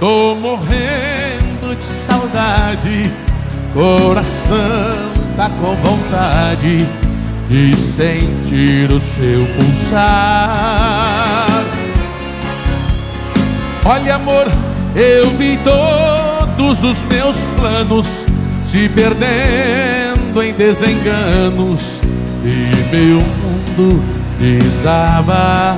Tô morrendo de saudade, coração tá com vontade de sentir o seu pulsar. Olha, amor, eu vi todos os meus planos se perdendo em desenganos e meu mundo desabar.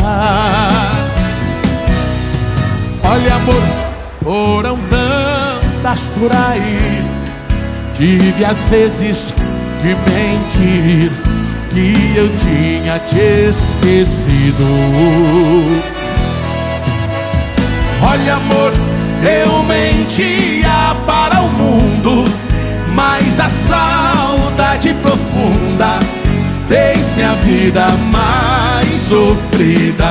Olha, amor, foram tantas por aí, tive às vezes que mentir que eu tinha te esquecido. Olha, amor, eu mentia para o mundo, mas a saudade profunda fez minha vida mais sofrida.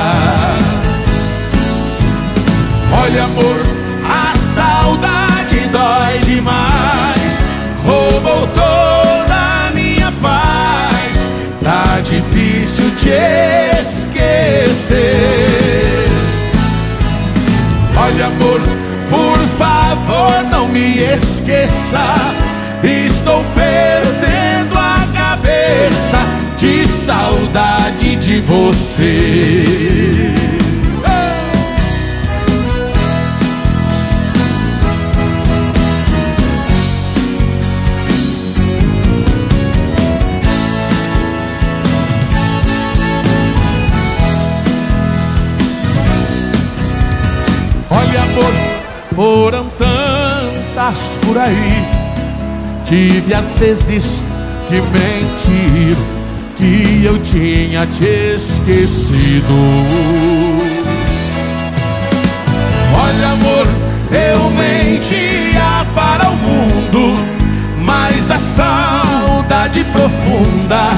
Olha, amor, Estou perdendo a cabeça de saudade de você. Olha, amor, foram tantas por aí. Tive às vezes que mentir que eu tinha te esquecido. Olha, amor, eu mentia para o mundo, mas a saudade profunda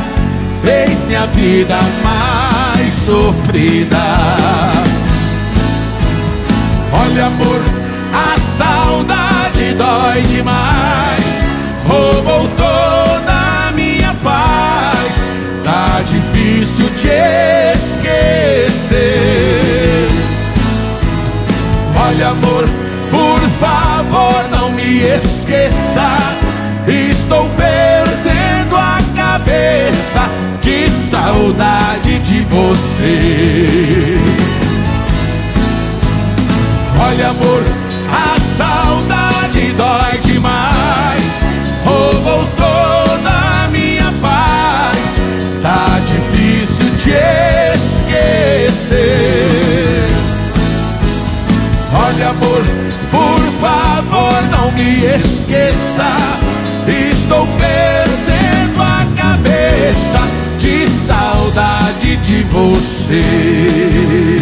fez minha vida mais sofrida. Olha, amor, a saudade dói demais, você. Olha, amor, você.